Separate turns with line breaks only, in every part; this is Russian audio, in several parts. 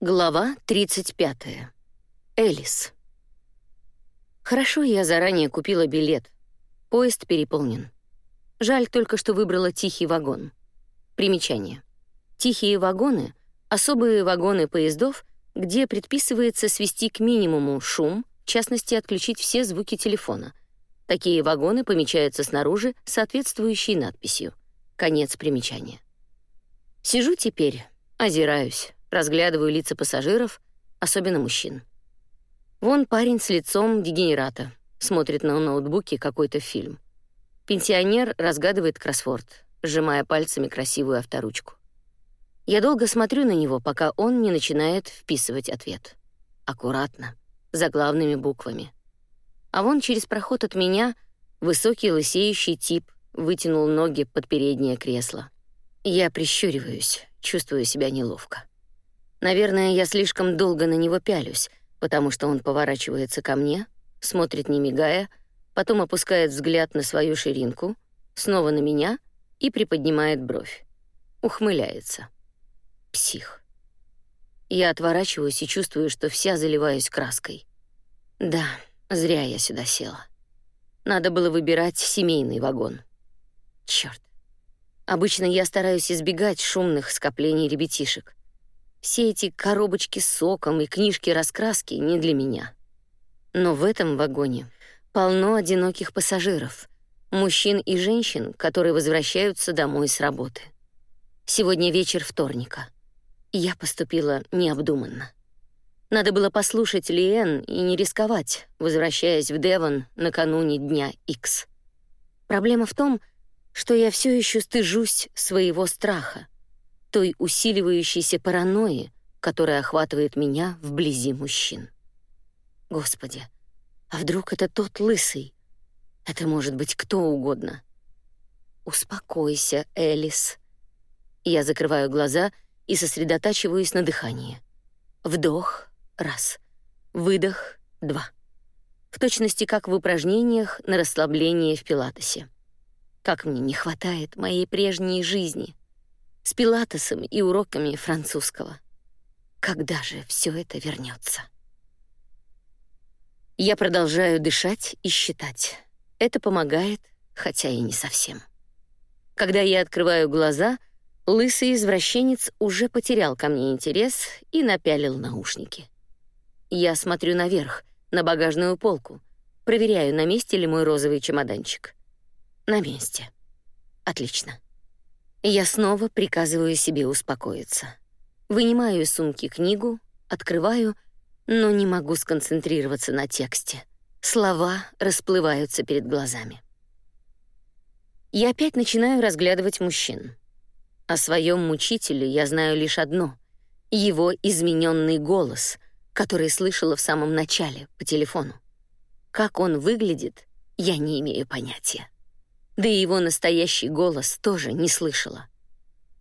Глава 35. Элис. Хорошо, я заранее купила билет. Поезд переполнен. Жаль только, что выбрала тихий вагон. Примечание. Тихие вагоны — особые вагоны поездов, где предписывается свести к минимуму шум, в частности, отключить все звуки телефона. Такие вагоны помечаются снаружи соответствующей надписью. Конец примечания. Сижу теперь, озираюсь разглядываю лица пассажиров, особенно мужчин. Вон парень с лицом дегенерата, смотрит на ноутбуке какой-то фильм. Пенсионер разгадывает кроссворд, сжимая пальцами красивую авторучку. Я долго смотрю на него, пока он не начинает вписывать ответ. Аккуратно, заглавными буквами. А вон через проход от меня высокий лысеющий тип вытянул ноги под переднее кресло. Я прищуриваюсь, чувствую себя неловко. Наверное, я слишком долго на него пялюсь, потому что он поворачивается ко мне, смотрит не мигая, потом опускает взгляд на свою ширинку, снова на меня и приподнимает бровь. Ухмыляется. Псих. Я отворачиваюсь и чувствую, что вся заливаюсь краской. Да, зря я сюда села. Надо было выбирать семейный вагон. Чёрт. Обычно я стараюсь избегать шумных скоплений ребятишек. Все эти коробочки с соком и книжки-раскраски не для меня. Но в этом вагоне полно одиноких пассажиров, мужчин и женщин, которые возвращаются домой с работы. Сегодня вечер вторника. Я поступила необдуманно. Надо было послушать Лиэн и не рисковать, возвращаясь в Девон накануне дня X. Проблема в том, что я все еще стыжусь своего страха той усиливающейся паранойи, которая охватывает меня вблизи мужчин. Господи, а вдруг это тот лысый? Это может быть кто угодно. Успокойся, Элис. Я закрываю глаза и сосредотачиваюсь на дыхании. Вдох — раз. Выдох — два. В точности как в упражнениях на расслабление в пилатесе. Как мне не хватает моей прежней жизни — с пилатесом и уроками французского. Когда же все это вернется? Я продолжаю дышать и считать. Это помогает, хотя и не совсем. Когда я открываю глаза, лысый извращенец уже потерял ко мне интерес и напялил наушники. Я смотрю наверх, на багажную полку, проверяю, на месте ли мой розовый чемоданчик. На месте. Отлично. Я снова приказываю себе успокоиться. Вынимаю из сумки книгу, открываю, но не могу сконцентрироваться на тексте. Слова расплываются перед глазами. Я опять начинаю разглядывать мужчин. О своем мучителе я знаю лишь одно — его измененный голос, который слышала в самом начале по телефону. Как он выглядит, я не имею понятия да и его настоящий голос тоже не слышала.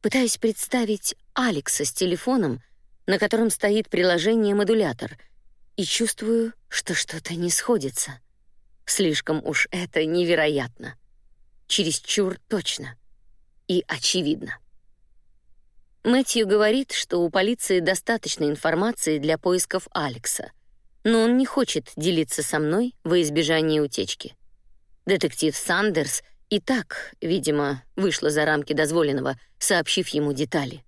Пытаюсь представить Алекса с телефоном, на котором стоит приложение-модулятор, и чувствую, что что-то не сходится. Слишком уж это невероятно. Чересчур точно. И очевидно. Мэтью говорит, что у полиции достаточно информации для поисков Алекса, но он не хочет делиться со мной во избежание утечки. Детектив Сандерс — и так, видимо, вышла за рамки дозволенного, сообщив ему детали.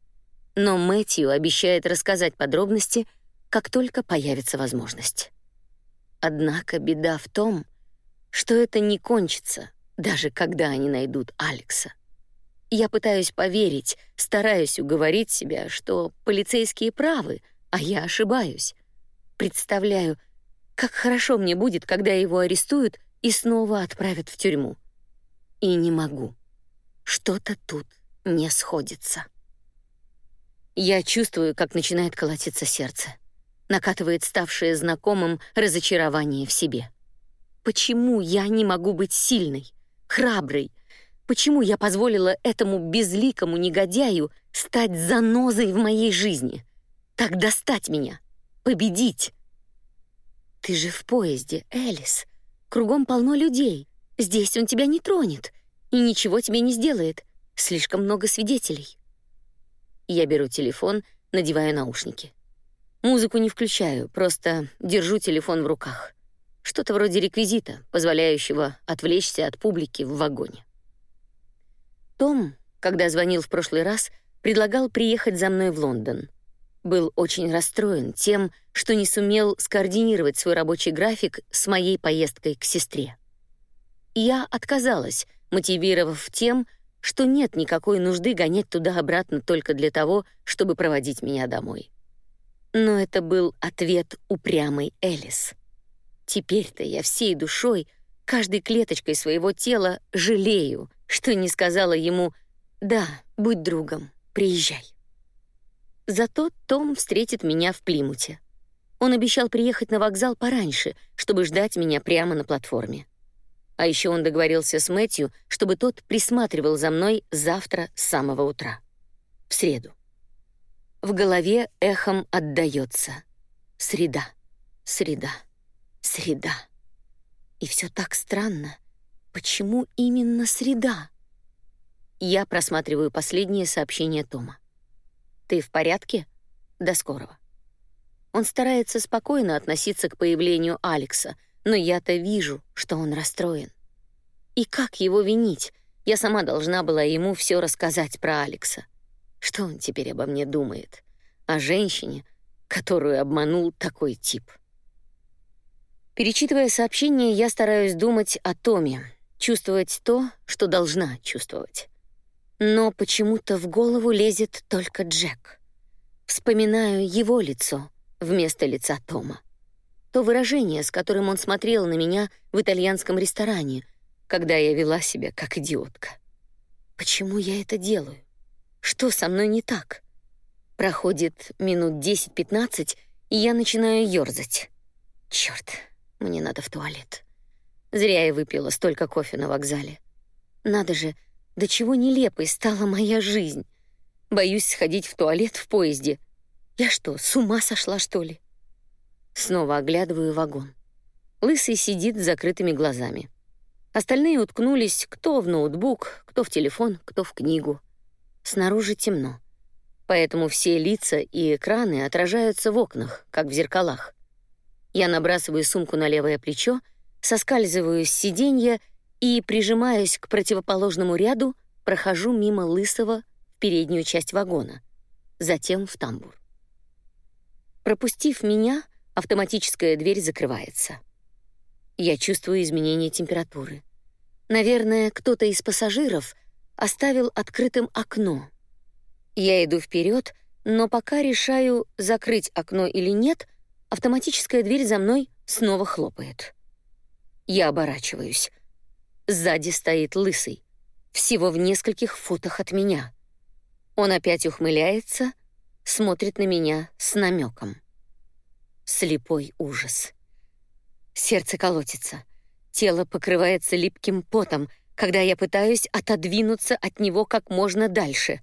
Но Мэтью обещает рассказать подробности, как только появится возможность. Однако беда в том, что это не кончится, даже когда они найдут Алекса. Я пытаюсь поверить, стараюсь уговорить себя, что полицейские правы, а я ошибаюсь. Представляю, как хорошо мне будет, когда его арестуют и снова отправят в тюрьму и не могу. Что-то тут не сходится. Я чувствую, как начинает колотиться сердце. Накатывает ставшее знакомым разочарование в себе. Почему я не могу быть сильной, храброй? Почему я позволила этому безликому негодяю стать занозой в моей жизни? Так достать меня, победить? Ты же в поезде, Элис. Кругом полно людей. Здесь он тебя не тронет и ничего тебе не сделает. Слишком много свидетелей. Я беру телефон, надеваю наушники. Музыку не включаю, просто держу телефон в руках. Что-то вроде реквизита, позволяющего отвлечься от публики в вагоне. Том, когда звонил в прошлый раз, предлагал приехать за мной в Лондон. Был очень расстроен тем, что не сумел скоординировать свой рабочий график с моей поездкой к сестре. Я отказалась, мотивировав тем, что нет никакой нужды гонять туда-обратно только для того, чтобы проводить меня домой. Но это был ответ упрямой Элис. Теперь-то я всей душой, каждой клеточкой своего тела жалею, что не сказала ему «Да, будь другом, приезжай». Зато Том встретит меня в Плимуте. Он обещал приехать на вокзал пораньше, чтобы ждать меня прямо на платформе. А еще он договорился с Мэтью, чтобы тот присматривал за мной завтра с самого утра. В среду. В голове эхом отдаётся. Среда, среда, среда. И все так странно. Почему именно среда? Я просматриваю последние сообщения Тома. «Ты в порядке? До скорого». Он старается спокойно относиться к появлению Алекса, но я-то вижу, что он расстроен. И как его винить? Я сама должна была ему все рассказать про Алекса. Что он теперь обо мне думает? О женщине, которую обманул такой тип. Перечитывая сообщение, я стараюсь думать о Томе, чувствовать то, что должна чувствовать. Но почему-то в голову лезет только Джек. Вспоминаю его лицо вместо лица Тома. То выражение, с которым он смотрел на меня в итальянском ресторане, когда я вела себя как идиотка. Почему я это делаю? Что со мной не так? Проходит минут 10-15, и я начинаю ёрзать. Чёрт, мне надо в туалет. Зря я выпила столько кофе на вокзале. Надо же, до чего нелепой стала моя жизнь. Боюсь сходить в туалет в поезде. Я что, с ума сошла, что ли? Снова оглядываю вагон. Лысый сидит с закрытыми глазами. Остальные уткнулись кто в ноутбук, кто в телефон, кто в книгу. Снаружи темно. Поэтому все лица и экраны отражаются в окнах, как в зеркалах. Я набрасываю сумку на левое плечо, соскальзываю с сиденья и, прижимаясь к противоположному ряду, прохожу мимо Лысого в переднюю часть вагона, затем в тамбур. Пропустив меня, Автоматическая дверь закрывается. Я чувствую изменение температуры. Наверное, кто-то из пассажиров оставил открытым окно. Я иду вперед, но пока решаю, закрыть окно или нет, автоматическая дверь за мной снова хлопает. Я оборачиваюсь. Сзади стоит лысый, всего в нескольких футах от меня. Он опять ухмыляется, смотрит на меня с намеком слепой ужас. Сердце колотится, тело покрывается липким потом, когда я пытаюсь отодвинуться от него как можно дальше.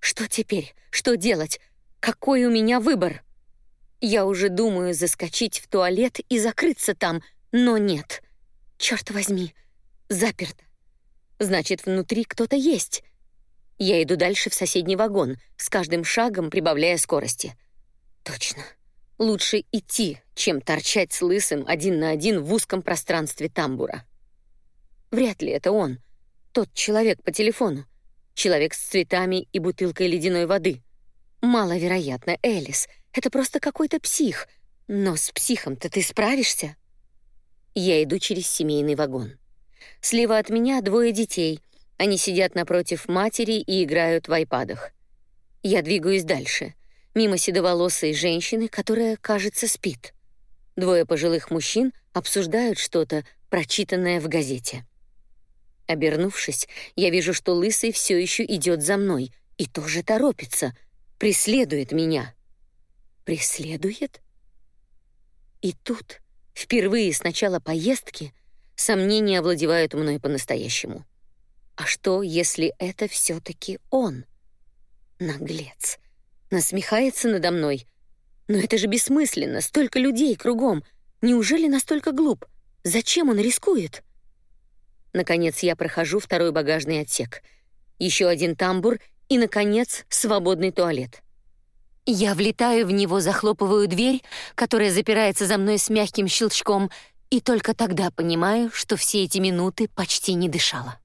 Что теперь? Что делать? Какой у меня выбор? Я уже думаю заскочить в туалет и закрыться там, но нет. Черт возьми, заперто. Значит, внутри кто-то есть. Я иду дальше в соседний вагон, с каждым шагом прибавляя скорости. Точно. Лучше идти, чем торчать с лысым один на один в узком пространстве тамбура. Вряд ли это он, тот человек по телефону, человек с цветами и бутылкой ледяной воды. Маловероятно, Элис, это просто какой-то псих. Но с психом-то ты справишься? Я иду через семейный вагон. Слева от меня двое детей. Они сидят напротив матери и играют в айпадах. Я двигаюсь дальше — мимо седоволосой женщины, которая, кажется, спит. Двое пожилых мужчин обсуждают что-то, прочитанное в газете. Обернувшись, я вижу, что лысый все еще идет за мной и тоже торопится, преследует меня. Преследует? И тут, впервые с начала поездки, сомнения овладевают мной по-настоящему. А что, если это все таки он? Наглец насмехается надо мной. Но это же бессмысленно, столько людей кругом. Неужели настолько глуп? Зачем он рискует? Наконец я прохожу второй багажный отсек. Еще один тамбур и наконец свободный туалет. Я влетаю в него, захлопываю дверь, которая запирается за мной с мягким щелчком, и только тогда понимаю, что все эти минуты почти не дышала.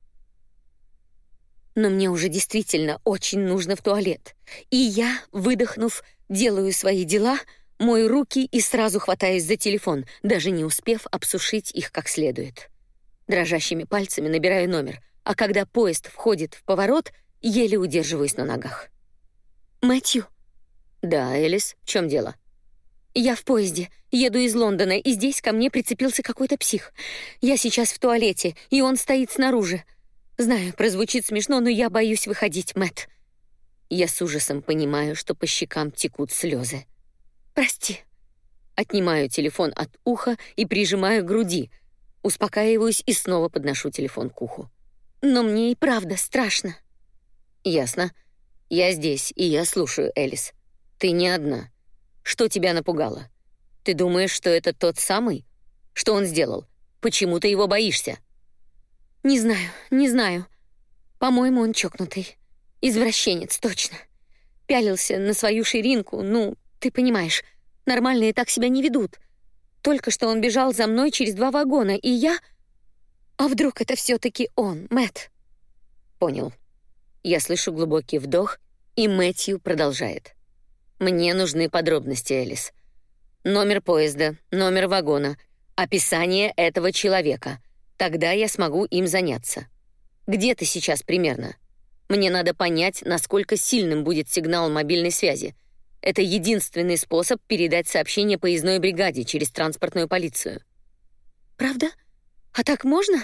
Но мне уже действительно очень нужно в туалет. И я, выдохнув, делаю свои дела, мою руки и сразу хватаюсь за телефон, даже не успев обсушить их как следует. Дрожащими пальцами набираю номер, а когда поезд входит в поворот, еле удерживаюсь на ногах. «Мэтью?» «Да, Элис, в чем дело?» «Я в поезде, еду из Лондона, и здесь ко мне прицепился какой-то псих. Я сейчас в туалете, и он стоит снаружи. Знаю, прозвучит смешно, но я боюсь выходить, Мэт. Я с ужасом понимаю, что по щекам текут слезы. «Прости». Отнимаю телефон от уха и прижимаю к груди. Успокаиваюсь и снова подношу телефон к уху. «Но мне и правда страшно». «Ясно. Я здесь, и я слушаю, Элис. Ты не одна. Что тебя напугало? Ты думаешь, что это тот самый? Что он сделал? Почему ты его боишься?» «Не знаю, не знаю. По-моему, он чокнутый. Извращенец, точно. Пялился на свою ширинку, ну, ты понимаешь, нормальные так себя не ведут. Только что он бежал за мной через два вагона, и я... А вдруг это все таки он, Мэт? Понял. Я слышу глубокий вдох, и Мэтью продолжает. Мне нужны подробности, Элис. Номер поезда, номер вагона, описание этого человека. Тогда я смогу им заняться. Где ты сейчас примерно? Мне надо понять, насколько сильным будет сигнал мобильной связи. Это единственный способ передать сообщение поездной бригаде через транспортную полицию. Правда? А так можно?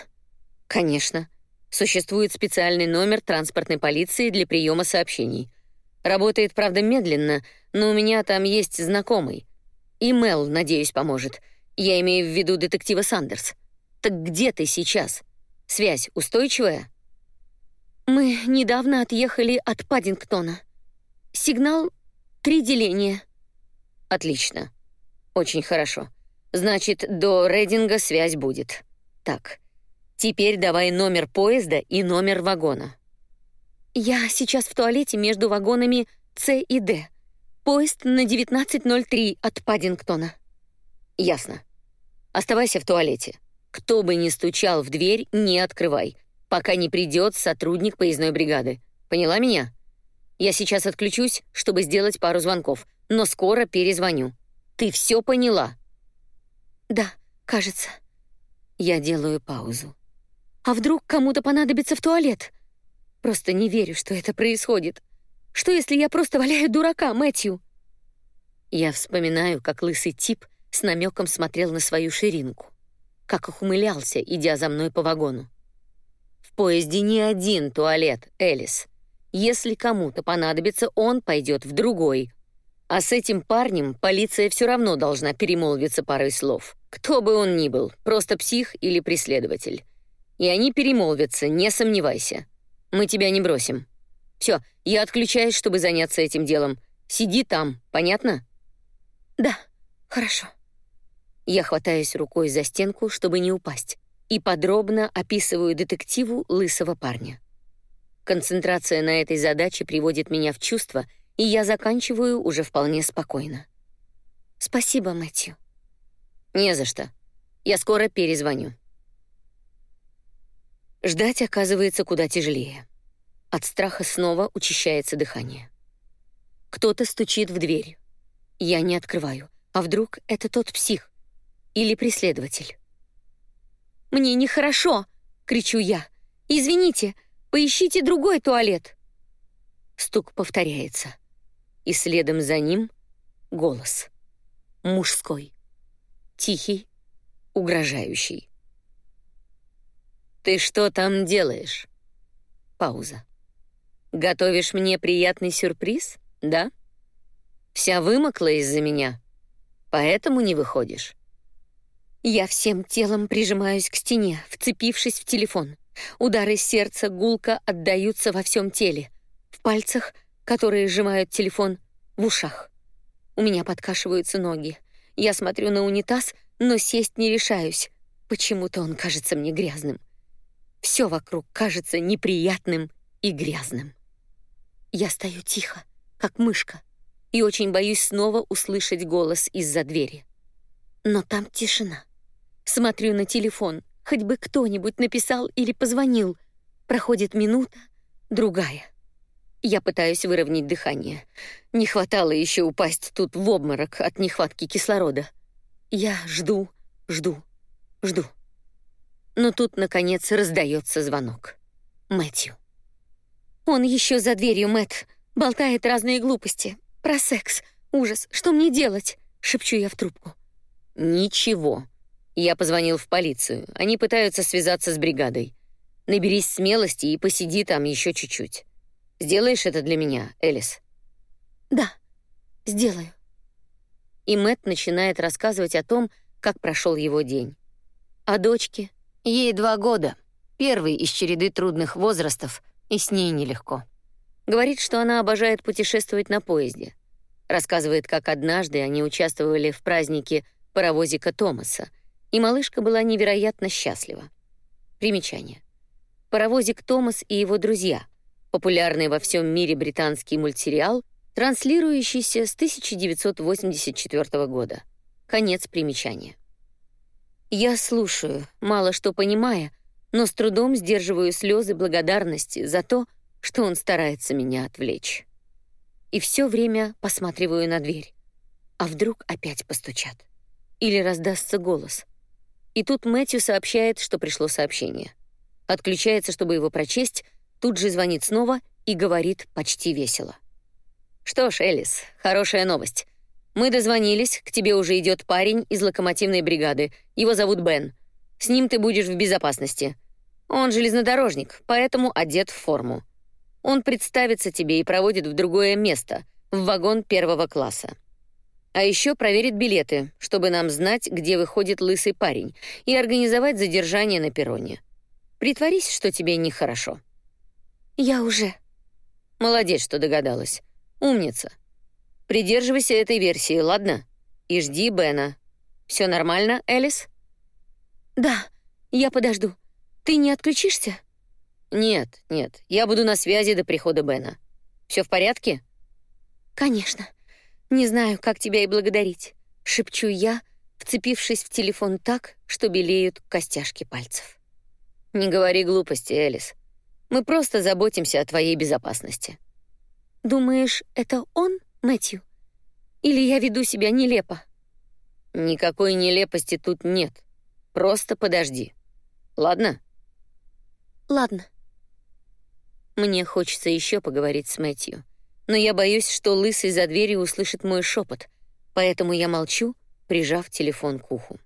Конечно. Существует специальный номер транспортной полиции для приема сообщений. Работает, правда, медленно, но у меня там есть знакомый. И Мел, надеюсь, поможет. Я имею в виду детектива Сандерс. Так где ты сейчас? Связь устойчивая? Мы недавно отъехали от Паддингтона. Сигнал три деления. Отлично. Очень хорошо. Значит, до Рейдинга связь будет. Так. Теперь давай номер поезда и номер вагона. Я сейчас в туалете между вагонами С и Д. Поезд на 19:03 от Паддингтона. Ясно. Оставайся в туалете. Кто бы ни стучал в дверь, не открывай пока не придет сотрудник поездной бригады. Поняла меня? Я сейчас отключусь, чтобы сделать пару звонков, но скоро перезвоню. Ты все поняла? Да, кажется. Я делаю паузу. А вдруг кому-то понадобится в туалет? Просто не верю, что это происходит. Что если я просто валяю дурака, Мэтью? Я вспоминаю, как лысый тип с намеком смотрел на свою ширинку, как ухмылялся, идя за мной по вагону поезде не один туалет, Элис. Если кому-то понадобится, он пойдет в другой. А с этим парнем полиция все равно должна перемолвиться парой слов. Кто бы он ни был, просто псих или преследователь. И они перемолвятся, не сомневайся. Мы тебя не бросим. Все, я отключаюсь, чтобы заняться этим делом. Сиди там, понятно? Да, хорошо. Я хватаюсь рукой за стенку, чтобы не упасть и подробно описываю детективу лысого парня. Концентрация на этой задаче приводит меня в чувство, и я заканчиваю уже вполне спокойно. Спасибо, Мэтью. Не за что. Я скоро перезвоню. Ждать оказывается куда тяжелее. От страха снова учащается дыхание. Кто-то стучит в дверь. Я не открываю. А вдруг это тот псих или преследователь? Мне нехорошо!» — кричу я. «Извините, поищите другой туалет!» Стук повторяется. И следом за ним голос. Мужской. Тихий, угрожающий. «Ты что там делаешь?» Пауза. «Готовишь мне приятный сюрприз, да? Вся вымокла из-за меня, поэтому не выходишь?» Я всем телом прижимаюсь к стене, вцепившись в телефон. Удары сердца гулко отдаются во всем теле. В пальцах, которые сжимают телефон, в ушах. У меня подкашиваются ноги. Я смотрю на унитаз, но сесть не решаюсь. Почему-то он кажется мне грязным. Все вокруг кажется неприятным и грязным. Я стою тихо, как мышка. и очень боюсь снова услышать голос из-за двери. Но там тишина. Смотрю на телефон, хоть бы кто-нибудь написал или позвонил. Проходит минута, другая. Я пытаюсь выровнять дыхание. Не хватало еще упасть тут в обморок от нехватки кислорода. Я жду, жду, жду. Но тут, наконец, раздается звонок. Мэтью. Он еще за дверью, Мэт, болтает разные глупости. Про секс. Ужас. Что мне делать? Шепчу я в трубку.
Ничего. Я позвонил в полицию. Они пытаются связаться с бригадой. Наберись смелости и посиди там еще чуть-чуть. Сделаешь это для меня, Элис?
Да, сделаю. И Мэт начинает рассказывать о том, как прошел его день. О дочке. Ей два года. Первый из череды трудных возрастов, и с ней нелегко. Говорит, что она обожает путешествовать на поезде. Рассказывает, как однажды они участвовали в празднике паровозика Томаса, и малышка была невероятно счастлива. Примечание. Паровозик Томас и его друзья — популярный во всем мире британский мультсериал, транслирующийся с 1984 года. Конец примечания. Я слушаю, мало что понимая, но с трудом сдерживаю слезы благодарности за то, что он старается меня отвлечь. И все время посматриваю на дверь. А вдруг опять постучат? Или раздастся голос? И тут Мэтью сообщает, что пришло сообщение. Отключается, чтобы его прочесть, тут же звонит снова и говорит почти весело. «Что ж, Элис, хорошая новость. Мы дозвонились, к тебе уже идет парень из локомотивной бригады. Его зовут Бен. С ним ты будешь в безопасности. Он железнодорожник, поэтому одет в форму. Он представится тебе и проводит в другое место, в вагон первого класса. А еще проверит билеты, чтобы нам знать, где выходит лысый парень, и организовать задержание на перроне. Притворись, что тебе нехорошо. Я уже.
Молодец, что догадалась. Умница. Придерживайся этой версии, ладно? И жди Бена. Все нормально, Элис?
Да, я подожду. Ты не отключишься?
Нет, нет. Я буду на связи до прихода Бена. Все в порядке?
Конечно. Не знаю, как тебя и благодарить, шепчу я, вцепившись в телефон так, что белеют костяшки пальцев.
Не говори глупости, Элис. Мы просто заботимся о твоей безопасности.
Думаешь, это он Мэтью? Или я веду себя нелепо?
Никакой нелепости тут нет. Просто подожди. Ладно?
Ладно. Мне хочется еще поговорить с Мэтью, но я боюсь, что лысый за дверью услышит мой шепот, поэтому я молчу, прижав телефон к уху.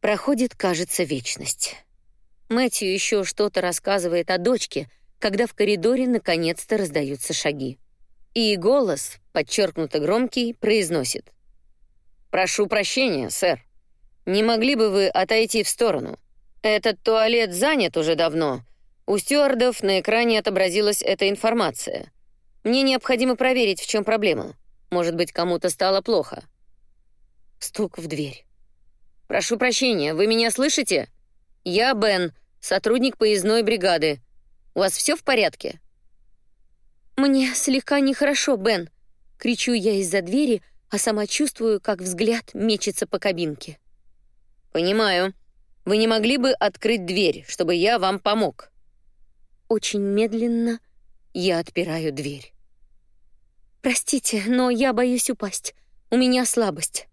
Проходит, кажется, вечность. Мэтью еще что-то рассказывает о дочке, когда в коридоре наконец-то раздаются шаги. И голос, подчеркнуто громкий, произносит. «Прошу прощения, сэр. Не могли бы вы отойти в сторону? Этот туалет занят уже давно. У стюардов на экране отобразилась эта информация. Мне необходимо проверить, в чем проблема. Может быть, кому-то стало плохо». Стук в дверь. «Прошу прощения, вы меня слышите? Я Бен, сотрудник поездной бригады. У вас все в порядке?» «Мне слегка нехорошо, Бен», — кричу я из-за двери, а сама чувствую, как взгляд мечется по кабинке.
«Понимаю. Вы не могли бы открыть дверь, чтобы я вам помог?»
Очень медленно я отпираю дверь. «Простите, но я боюсь упасть. У меня слабость».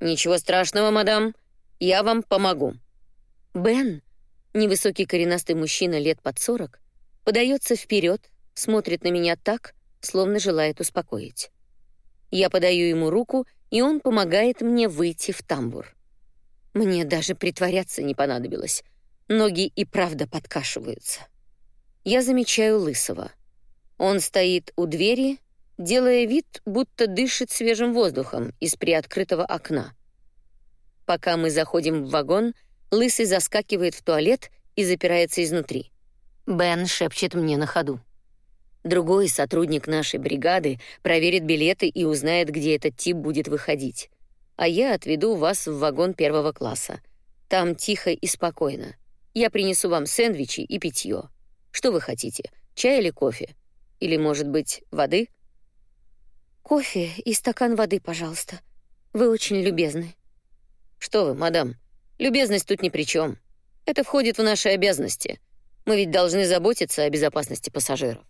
«Ничего страшного, мадам. Я вам помогу».
Бен, невысокий коренастый мужчина лет под сорок, подается вперед, смотрит на меня так, словно желает успокоить. Я подаю ему руку, и он помогает мне выйти в тамбур. Мне даже притворяться не понадобилось. Ноги и правда подкашиваются. Я замечаю Лысого. Он стоит у двери, делая вид, будто дышит свежим воздухом из приоткрытого окна. Пока мы заходим в вагон, Лысый заскакивает в туалет и запирается изнутри. Бен шепчет мне на ходу. Другой сотрудник нашей бригады проверит билеты и узнает, где этот тип будет выходить. А я отведу вас в вагон первого класса. Там тихо и спокойно. Я принесу вам сэндвичи и питье. Что вы хотите? Чай или кофе? Или, может быть, воды? Кофе и стакан воды, пожалуйста. Вы очень любезны.
Что вы, мадам, любезность тут ни при чем. Это входит в наши обязанности. Мы ведь должны заботиться о безопасности пассажиров.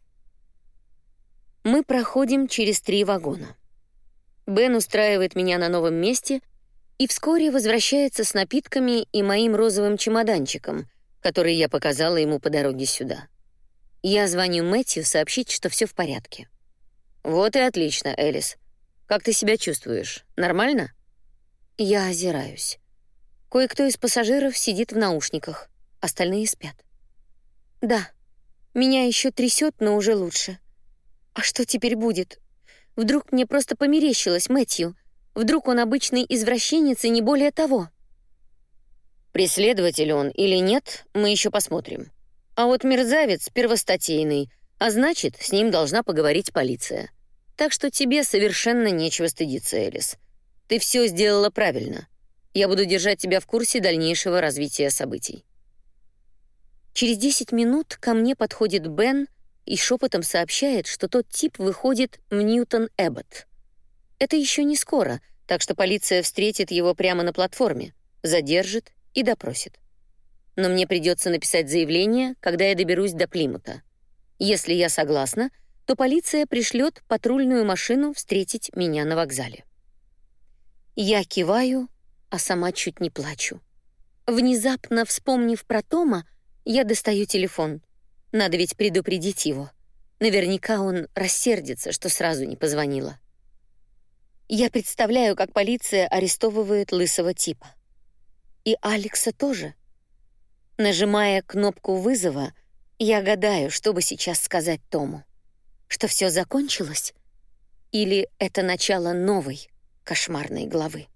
Мы проходим через три вагона. Бен устраивает меня на новом месте и вскоре возвращается с напитками и моим розовым чемоданчиком, который я показала ему по дороге сюда. Я звоню Мэтью сообщить, что все в порядке.
Вот и отлично, Элис. Как ты себя чувствуешь? Нормально?
Я озираюсь. Кое-кто из пассажиров сидит в наушниках, остальные спят. Да, меня еще трясет, но уже лучше. А что теперь будет? Вдруг мне просто померещилось Мэтью? Вдруг он обычный извращенец и не более того?
Преследователь он или нет, мы еще посмотрим. А вот мерзавец первостатейный, а значит, с ним должна поговорить полиция. Так что тебе совершенно нечего стыдиться, Элис. Ты все сделала правильно. Я буду держать тебя в курсе дальнейшего развития событий.
Через 10 минут ко мне подходит Бен и шепотом сообщает, что тот тип выходит в Ньютон Эббот. Это еще не скоро, так что полиция встретит его прямо на платформе, задержит и допросит. Но мне придется написать заявление, когда я доберусь до Плимута. Если я согласна, то полиция пришлет патрульную машину встретить меня на вокзале. Я киваю, а сама чуть не плачу. Внезапно вспомнив про Тома, я достаю телефон. Надо ведь предупредить его. Наверняка он рассердится, что сразу не позвонила. Я представляю, как полиция арестовывает лысого типа. И Алекса тоже. Нажимая кнопку вызова, я гадаю, что бы сейчас сказать Тому. Что все закончилось? Или это начало новой кошмарной главы?